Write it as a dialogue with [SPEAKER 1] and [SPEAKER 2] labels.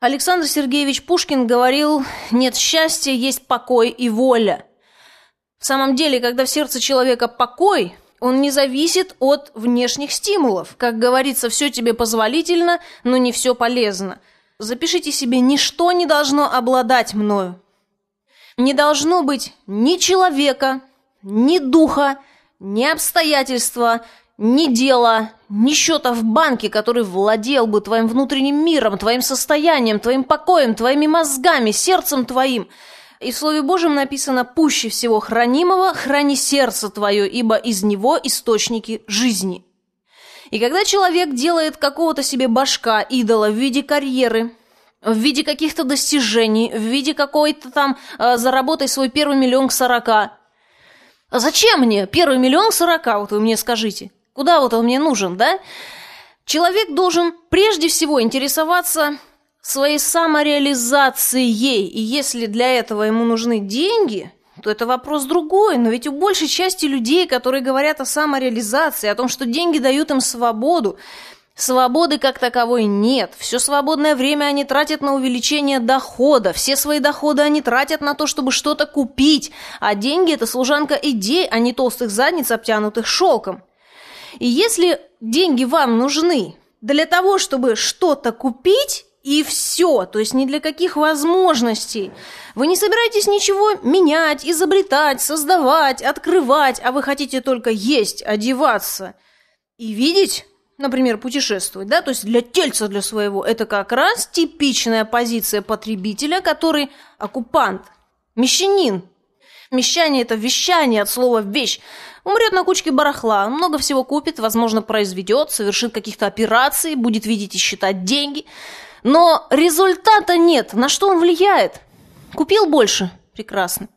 [SPEAKER 1] Александр Сергеевич Пушкин говорил, нет счастья, есть покой и воля. В самом деле, когда в сердце человека покой, он не зависит от внешних стимулов. Как говорится, все тебе позволительно, но не все полезно. Запишите себе, ничто не должно обладать мною. Не должно быть ни человека, ни духа, ни обстоятельства, ни дела, ни счета в банке, который владел бы твоим внутренним миром, твоим состоянием, твоим покоем, твоими мозгами, сердцем твоим. И в Слове Божьем написано «Пуще всего хранимого храни сердце твое, ибо из него источники жизни». И когда человек делает какого-то себе башка, идола в виде карьеры, в виде каких-то достижений, в виде какой-то там э, «заработай свой первый миллион к сорока», а зачем мне первый миллион сорока, вот вы мне скажите? Куда вот он мне нужен, да? Человек должен прежде всего интересоваться своей самореализацией, и если для этого ему нужны деньги, то это вопрос другой. Но ведь у большей части людей, которые говорят о самореализации, о том, что деньги дают им свободу, Свободы как таковой нет. Все свободное время они тратят на увеличение дохода. Все свои доходы они тратят на то, чтобы что-то купить. А деньги – это служанка идей, а не толстых задниц, обтянутых шелком. И если деньги вам нужны для того, чтобы что-то купить, и все, то есть ни для каких возможностей. Вы не собираетесь ничего менять, изобретать, создавать, открывать, а вы хотите только есть, одеваться и видеть, например, путешествовать, да, то есть для тельца для своего. Это как раз типичная позиция потребителя, который оккупант, мещанин. Мещане – это вещание от слова «вещь». Умрет на кучке барахла, много всего купит, возможно, произведет, совершит каких-то операций, будет видеть и считать деньги. Но результата нет. На что он влияет? Купил больше? Прекрасно.